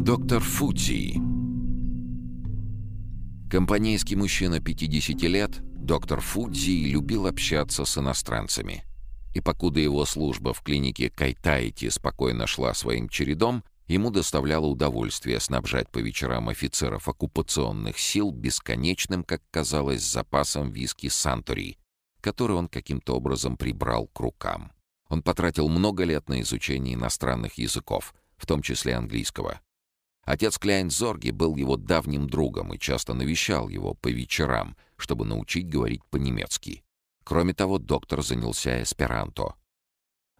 Доктор Фудзи. Компанейский мужчина 50 лет, доктор Фудзи любил общаться с иностранцами. И покуда его служба в клинике Кайтайти спокойно шла своим чередом, ему доставляло удовольствие снабжать по вечерам офицеров оккупационных сил бесконечным, как казалось, запасом виски Сантори, который он каким-то образом прибрал к рукам. Он потратил много лет на изучение иностранных языков, в том числе английского. Отец Кляйн Зорги был его давним другом и часто навещал его по вечерам, чтобы научить говорить по-немецки. Кроме того, доктор занялся эсперанто.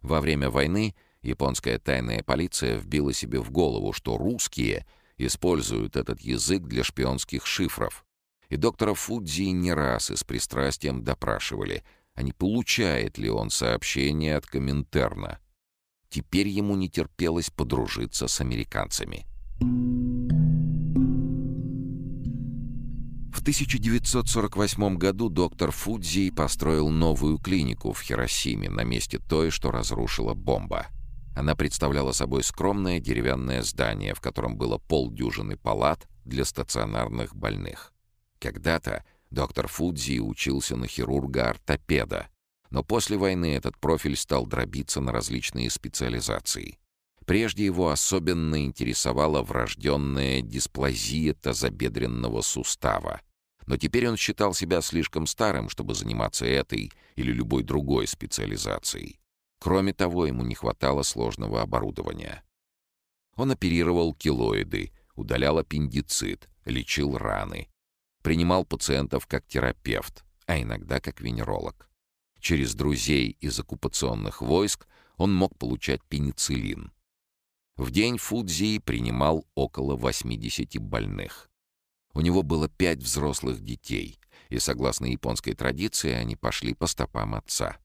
Во время войны японская тайная полиция вбила себе в голову, что русские используют этот язык для шпионских шифров. И доктора Фудзи не раз и с пристрастием допрашивали, а не получает ли он сообщения от Коминтерна. Теперь ему не терпелось подружиться с американцами. В 1948 году доктор Фудзи построил новую клинику в Хиросиме на месте той, что разрушила бомба. Она представляла собой скромное деревянное здание, в котором было полдюжины палат для стационарных больных. Когда-то доктор Фудзи учился на хирурга-ортопеда, но после войны этот профиль стал дробиться на различные специализации. Прежде его особенно интересовала врожденная дисплазия тазобедренного сустава. Но теперь он считал себя слишком старым, чтобы заниматься этой или любой другой специализацией. Кроме того, ему не хватало сложного оборудования. Он оперировал килоиды, удалял аппендицит, лечил раны. Принимал пациентов как терапевт, а иногда как венеролог. Через друзей из оккупационных войск он мог получать пенициллин. В день Фудзи принимал около 80 больных. У него было пять взрослых детей, и, согласно японской традиции, они пошли по стопам отца.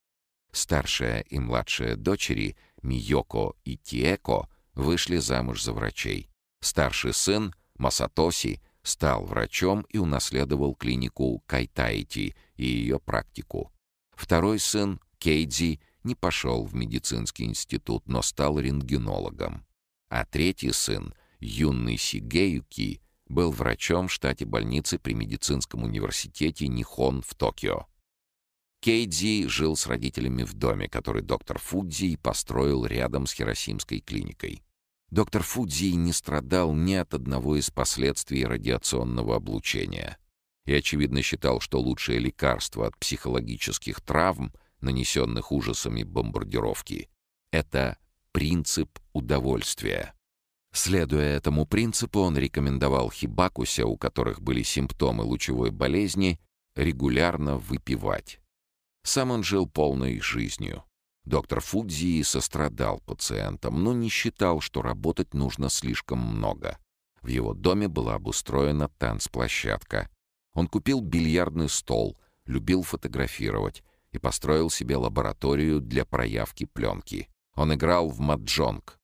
Старшая и младшая дочери, Миёко и Тиэко, вышли замуж за врачей. Старший сын, Масатоси, стал врачом и унаследовал клинику Кайтайти и ее практику. Второй сын, Кейдзи, не пошел в медицинский институт, но стал рентгенологом. А третий сын, юный Сигеюки, был врачом в штате больницы при медицинском университете Нихон в Токио. Кейдзи жил с родителями в доме, который доктор Фудзи построил рядом с Хиросимской клиникой. Доктор Фудзи не страдал ни от одного из последствий радиационного облучения и, очевидно, считал, что лучшее лекарство от психологических травм, нанесенных ужасами бомбардировки, это принцип удовольствия. Следуя этому принципу, он рекомендовал хибакуся, у которых были симптомы лучевой болезни, регулярно выпивать. Сам он жил полной жизнью. Доктор Фудзи сострадал пациентам, но не считал, что работать нужно слишком много. В его доме была обустроена танцплощадка. Он купил бильярдный стол, любил фотографировать и построил себе лабораторию для проявки пленки. Он играл в маджонг.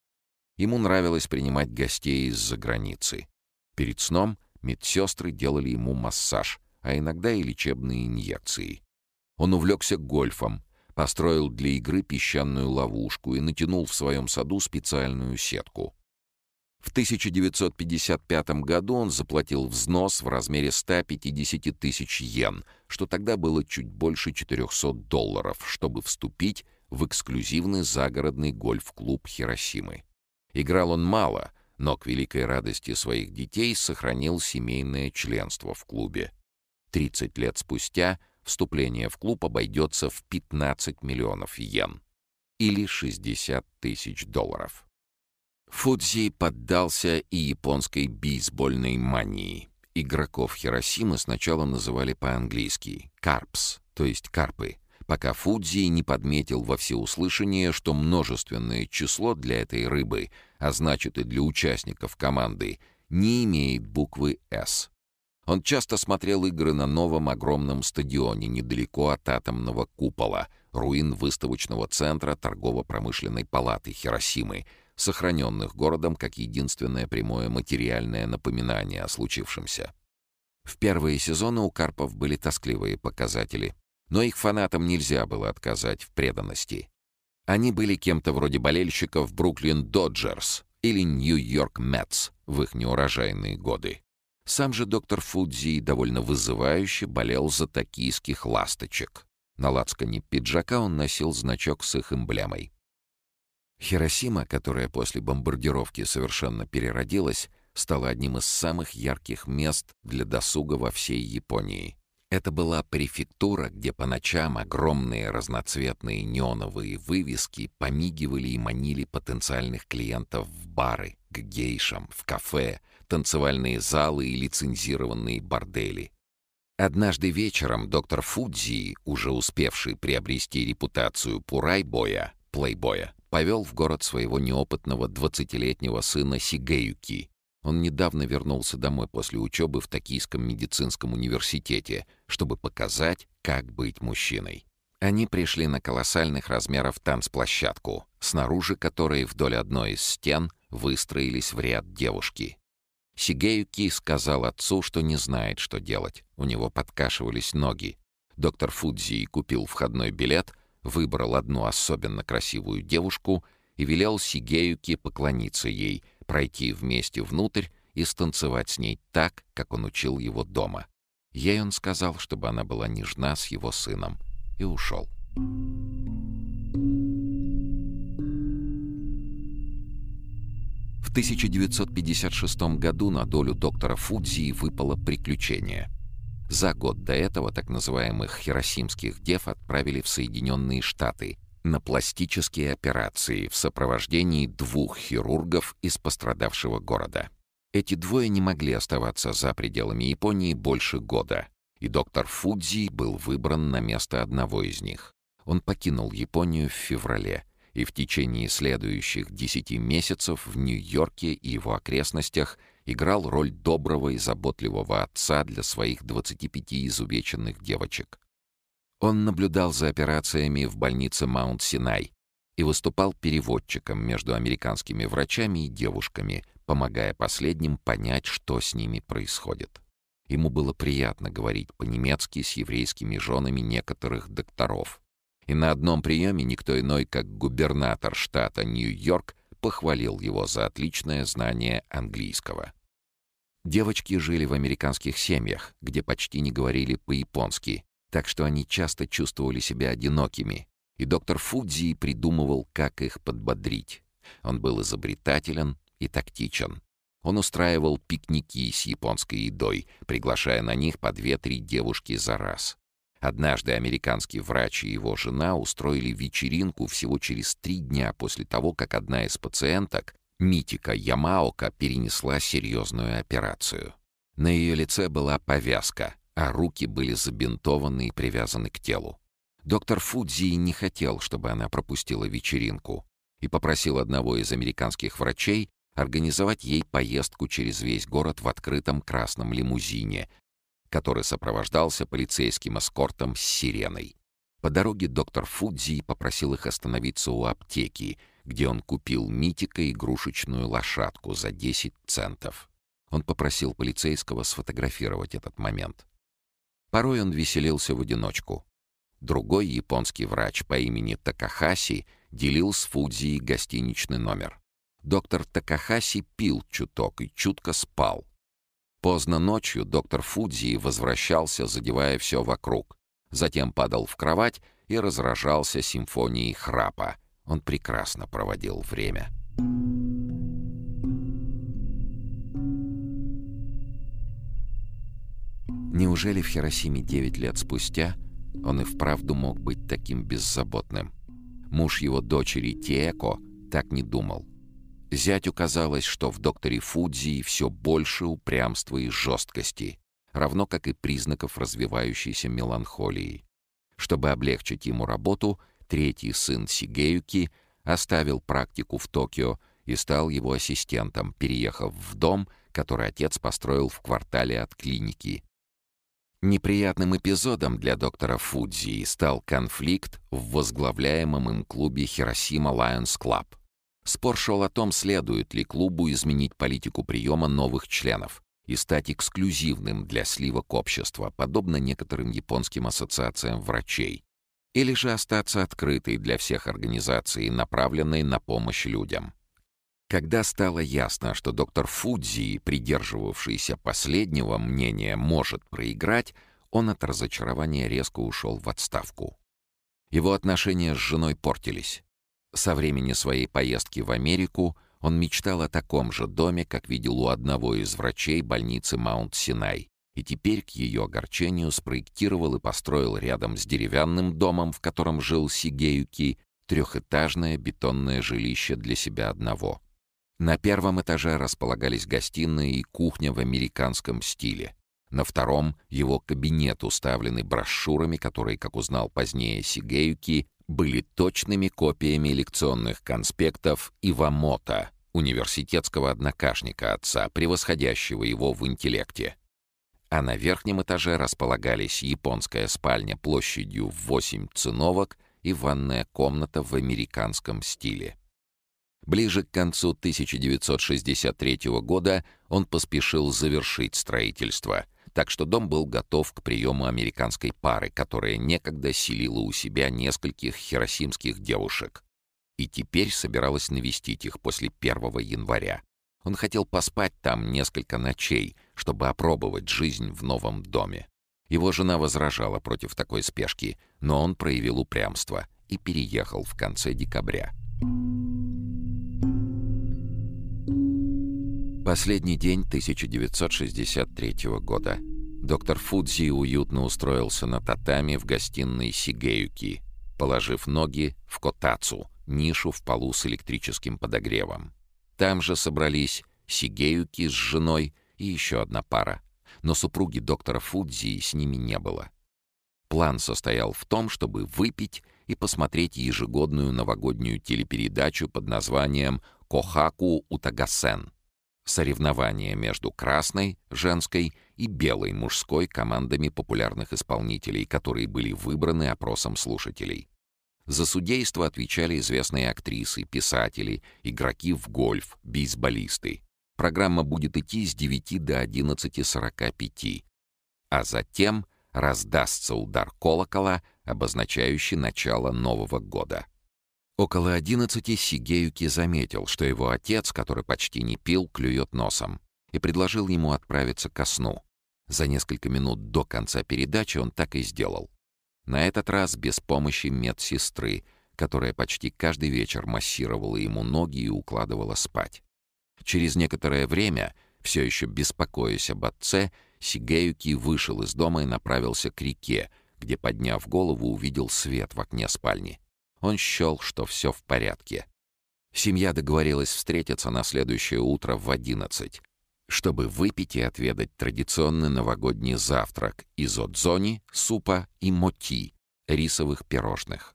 Ему нравилось принимать гостей из-за границы. Перед сном медсестры делали ему массаж, а иногда и лечебные инъекции. Он увлекся гольфом, построил для игры песчаную ловушку и натянул в своем саду специальную сетку. В 1955 году он заплатил взнос в размере 150 тысяч йен, что тогда было чуть больше 400 долларов, чтобы вступить в эксклюзивный загородный гольф-клуб Хиросимы. Играл он мало, но к великой радости своих детей сохранил семейное членство в клубе. 30 лет спустя вступление в клуб обойдется в 15 миллионов йен или 60 тысяч долларов. Фудзи поддался и японской бейсбольной мании. Игроков Хиросимы сначала называли по-английски «карпс», то есть «карпы», пока Фудзи не подметил во всеуслышание, что множественное число для этой рыбы, а значит и для участников команды, не имеет буквы «С». Он часто смотрел игры на новом огромном стадионе недалеко от атомного купола, руин выставочного центра торгово-промышленной палаты Хиросимы, сохраненных городом как единственное прямое материальное напоминание о случившемся. В первые сезоны у Карпов были тоскливые показатели. Но их фанатам нельзя было отказать в преданности. Они были кем-то вроде болельщиков Бруклин Доджерс или Нью-Йорк Мэтс в их неурожайные годы. Сам же доктор Фудзи довольно вызывающе болел за токийских ласточек. На лацкане пиджака он носил значок с их эмблемой. Хиросима, которая после бомбардировки совершенно переродилась, стала одним из самых ярких мест для досуга во всей Японии. Это была префектура, где по ночам огромные разноцветные неоновые вывески помигивали и манили потенциальных клиентов в бары, к гейшам, в кафе, танцевальные залы и лицензированные бордели. Однажды вечером доктор Фудзи, уже успевший приобрести репутацию пурайбоя, плейбоя, повел в город своего неопытного двадцатилетнего сына Сигеюки, он недавно вернулся домой после учебы в Токийском медицинском университете, чтобы показать, как быть мужчиной. Они пришли на колоссальных размеров танцплощадку, снаружи которой вдоль одной из стен выстроились в ряд девушки. Сигеюки сказал отцу, что не знает, что делать. У него подкашивались ноги. Доктор Фудзи купил входной билет, выбрал одну особенно красивую девушку и велел Сигеюки поклониться ей — пройти вместе внутрь и станцевать с ней так, как он учил его дома. Ей он сказал, чтобы она была нежна с его сыном, и ушел. В 1956 году на долю доктора Фудзи выпало приключение. За год до этого так называемых хиросимских дев отправили в Соединенные Штаты, на пластические операции в сопровождении двух хирургов из пострадавшего города. Эти двое не могли оставаться за пределами Японии больше года, и доктор Фудзи был выбран на место одного из них. Он покинул Японию в феврале и в течение следующих десяти месяцев в Нью-Йорке и его окрестностях играл роль доброго и заботливого отца для своих 25 изувеченных девочек. Он наблюдал за операциями в больнице Маунт-Синай и выступал переводчиком между американскими врачами и девушками, помогая последним понять, что с ними происходит. Ему было приятно говорить по-немецки с еврейскими женами некоторых докторов. И на одном приеме никто иной, как губернатор штата Нью-Йорк, похвалил его за отличное знание английского. Девочки жили в американских семьях, где почти не говорили по-японски, так что они часто чувствовали себя одинокими, и доктор Фудзи придумывал, как их подбодрить. Он был изобретателен и тактичен. Он устраивал пикники с японской едой, приглашая на них по две-три девушки за раз. Однажды американский врач и его жена устроили вечеринку всего через три дня после того, как одна из пациенток, Митика Ямаока, перенесла серьезную операцию. На ее лице была повязка, а руки были забинтованы и привязаны к телу. Доктор Фудзи не хотел, чтобы она пропустила вечеринку, и попросил одного из американских врачей организовать ей поездку через весь город в открытом красном лимузине, который сопровождался полицейским эскортом с сиреной. По дороге доктор Фудзи попросил их остановиться у аптеки, где он купил Митика игрушечную лошадку за 10 центов. Он попросил полицейского сфотографировать этот момент. Порой он веселился в одиночку. Другой японский врач по имени Такахаси делил с Фудзи гостиничный номер. Доктор Такахаси пил чуток и чутко спал. Поздно ночью доктор Фудзи возвращался, задевая все вокруг. Затем падал в кровать и разражался симфонией храпа. Он прекрасно проводил время. Неужели в Хиросиме 9 лет спустя он и вправду мог быть таким беззаботным? Муж его дочери Тиэко так не думал. Зятю казалось, что в докторе Фудзи все больше упрямства и жесткости, равно как и признаков развивающейся меланхолии. Чтобы облегчить ему работу, третий сын Сигеюки оставил практику в Токио и стал его ассистентом, переехав в дом, который отец построил в квартале от клиники. Неприятным эпизодом для доктора Фудзи стал конфликт в возглавляемом им клубе Хиросима Lions Club. Спор шел о том, следует ли клубу изменить политику приема новых членов и стать эксклюзивным для сливок общества, подобно некоторым японским ассоциациям врачей, или же остаться открытой для всех организаций, направленной на помощь людям. Когда стало ясно, что доктор Фудзи, придерживавшийся последнего мнения, может проиграть, он от разочарования резко ушел в отставку. Его отношения с женой портились. Со времени своей поездки в Америку он мечтал о таком же доме, как видел у одного из врачей больницы Маунт-Синай, и теперь к ее огорчению спроектировал и построил рядом с деревянным домом, в котором жил Сигеюки, трехэтажное бетонное жилище для себя одного. На первом этаже располагались гостиная и кухня в американском стиле. На втором — его кабинет, уставленный брошюрами, которые, как узнал позднее Сигеюки, были точными копиями лекционных конспектов Ивамота, университетского однокашника отца, превосходящего его в интеллекте. А на верхнем этаже располагались японская спальня площадью в 8 циновок и ванная комната в американском стиле. Ближе к концу 1963 года он поспешил завершить строительство, так что дом был готов к приему американской пары, которая некогда селила у себя нескольких хиросимских девушек. И теперь собиралась навестить их после 1 января. Он хотел поспать там несколько ночей, чтобы опробовать жизнь в новом доме. Его жена возражала против такой спешки, но он проявил упрямство и переехал в конце декабря. Последний день 1963 года. Доктор Фудзи уютно устроился на татами в гостиной Сигеюки, положив ноги в котацу, нишу в полу с электрическим подогревом. Там же собрались Сигеюки с женой и еще одна пара. Но супруги доктора Фудзи с ними не было. План состоял в том, чтобы выпить и посмотреть ежегодную новогоднюю телепередачу под названием «Кохаку Утагасен» — соревнование между красной, женской и белой мужской командами популярных исполнителей, которые были выбраны опросом слушателей. За судейство отвечали известные актрисы, писатели, игроки в гольф, бейсболисты. Программа будет идти с 9 до 11.45. А затем раздастся удар колокола, обозначающий начало Нового года. Около одиннадцати Сигеюки заметил, что его отец, который почти не пил, клюет носом, и предложил ему отправиться ко сну. За несколько минут до конца передачи он так и сделал. На этот раз без помощи медсестры, которая почти каждый вечер массировала ему ноги и укладывала спать. Через некоторое время, все еще беспокоясь об отце, Сигеюки вышел из дома и направился к реке, где, подняв голову, увидел свет в окне спальни. Он счел, что все в порядке. Семья договорилась встретиться на следующее утро в одиннадцать, чтобы выпить и отведать традиционный новогодний завтрак из отзони, супа и моти, рисовых пирожных.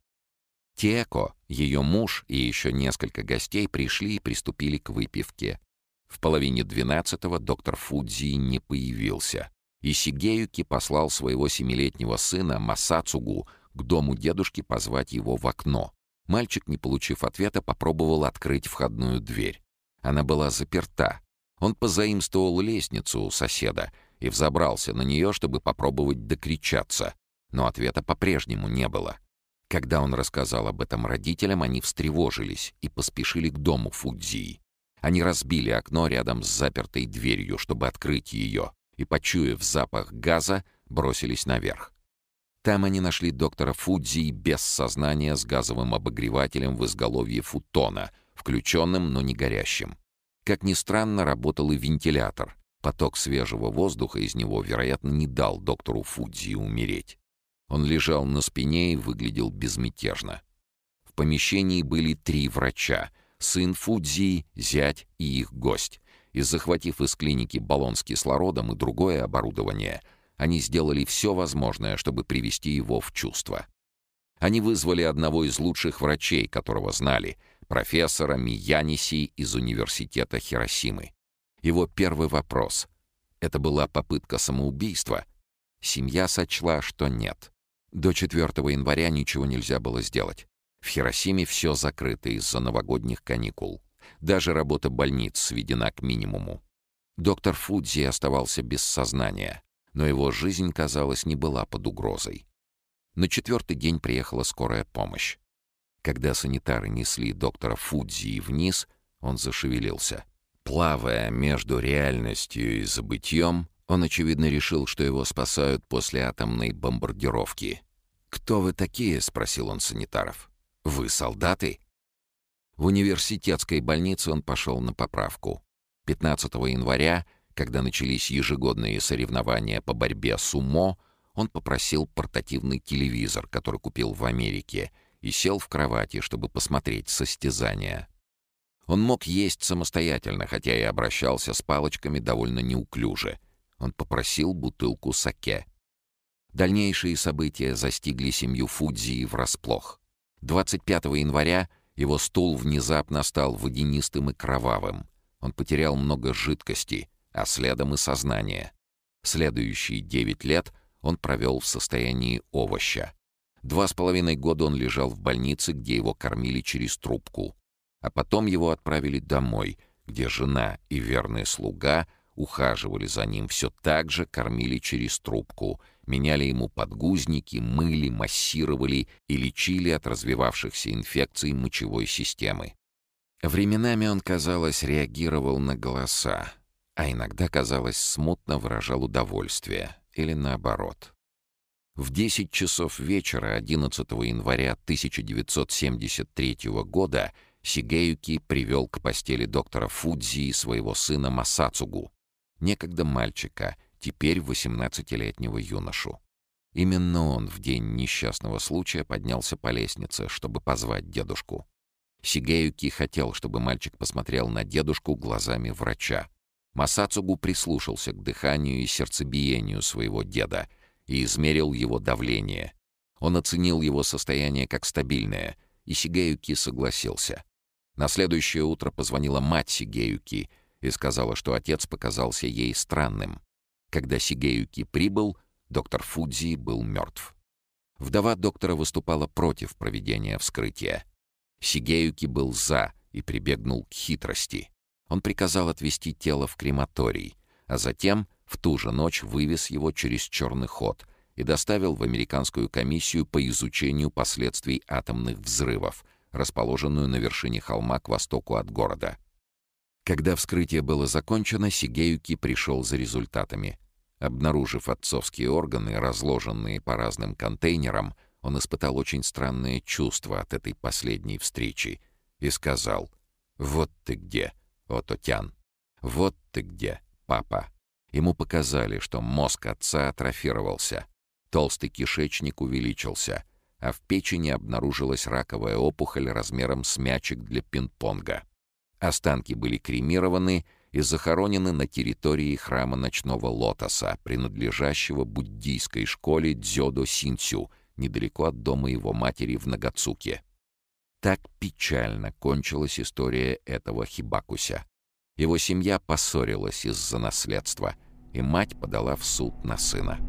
Теко, ее муж и еще несколько гостей пришли и приступили к выпивке. В половине двенадцатого доктор Фудзи не появился, и Сигеюки послал своего семилетнего сына Масацугу к дому дедушки позвать его в окно. Мальчик, не получив ответа, попробовал открыть входную дверь. Она была заперта. Он позаимствовал лестницу у соседа и взобрался на нее, чтобы попробовать докричаться, но ответа по-прежнему не было. Когда он рассказал об этом родителям, они встревожились и поспешили к дому Фудзии. Они разбили окно рядом с запертой дверью, чтобы открыть ее, и, почуяв запах газа, бросились наверх. Там они нашли доктора Фудзи без сознания с газовым обогревателем в изголовье футона, включенным, но не горящим. Как ни странно, работал и вентилятор. Поток свежего воздуха из него, вероятно, не дал доктору Фудзи умереть. Он лежал на спине и выглядел безмятежно. В помещении были три врача — сын Фудзи, зять и их гость. И захватив из клиники баллон с кислородом и другое оборудование, они сделали все возможное, чтобы привести его в чувство. Они вызвали одного из лучших врачей, которого знали, профессора Мияниси из университета Хиросимы. Его первый вопрос — это была попытка самоубийства? Семья сочла, что нет. До 4 января ничего нельзя было сделать. В Хиросиме все закрыто из-за новогодних каникул. Даже работа больниц сведена к минимуму. Доктор Фудзи оставался без сознания, но его жизнь, казалось, не была под угрозой. На четвертый день приехала скорая помощь. Когда санитары несли доктора Фудзи вниз, Он зашевелился. Плавая между реальностью и забытьем, он, очевидно, решил, что его спасают после атомной бомбардировки. «Кто вы такие?» — спросил он санитаров. «Вы солдаты?» В университетской больнице он пошел на поправку. 15 января, когда начались ежегодные соревнования по борьбе с УМО, он попросил портативный телевизор, который купил в Америке, и сел в кровати, чтобы посмотреть состязания. Он мог есть самостоятельно, хотя и обращался с палочками довольно неуклюже. Он попросил бутылку саке. Дальнейшие события застигли семью Фудзи врасплох. 25 января его стул внезапно стал водянистым и кровавым. Он потерял много жидкости, а следом и сознание. Следующие девять лет он провел в состоянии овоща. Два с половиной года он лежал в больнице, где его кормили через трубку. А потом его отправили домой, где жена и верный слуга ухаживали за ним, все так же кормили через трубку — меняли ему подгузники, мыли, массировали и лечили от развивавшихся инфекций мочевой системы. Временами он, казалось, реагировал на голоса, а иногда, казалось, смутно выражал удовольствие, или наоборот. В 10 часов вечера 11 января 1973 года Сигеюки привел к постели доктора Фудзи своего сына Масацугу, некогда мальчика — теперь 18-летнего юношу. Именно он в день несчастного случая поднялся по лестнице, чтобы позвать дедушку. Сигеюки хотел, чтобы мальчик посмотрел на дедушку глазами врача. Масацугу прислушался к дыханию и сердцебиению своего деда и измерил его давление. Он оценил его состояние как стабильное, и Сигеюки согласился. На следующее утро позвонила мать Сигеюки и сказала, что отец показался ей странным. Когда Сигеюки прибыл, доктор Фудзи был мертв. Вдова доктора выступала против проведения вскрытия. Сигеюки был «за» и прибегнул к хитрости. Он приказал отвезти тело в крематорий, а затем в ту же ночь вывез его через черный ход и доставил в Американскую комиссию по изучению последствий атомных взрывов, расположенную на вершине холма к востоку от города. Когда вскрытие было закончено, Сигеюки пришел за результатами. Обнаружив отцовские органы, разложенные по разным контейнерам, он испытал очень странное чувство от этой последней встречи и сказал «Вот ты где, Ототян! Вот ты где, папа!» Ему показали, что мозг отца атрофировался, толстый кишечник увеличился, а в печени обнаружилась раковая опухоль размером с мячик для пинг-понга. Останки были кремированы и захоронены на территории храма Ночного Лотоса, принадлежащего буддийской школе Дзёдо Синцю, недалеко от дома его матери в Нагацуке. Так печально кончилась история этого Хибакуся. Его семья поссорилась из-за наследства, и мать подала в суд на сына.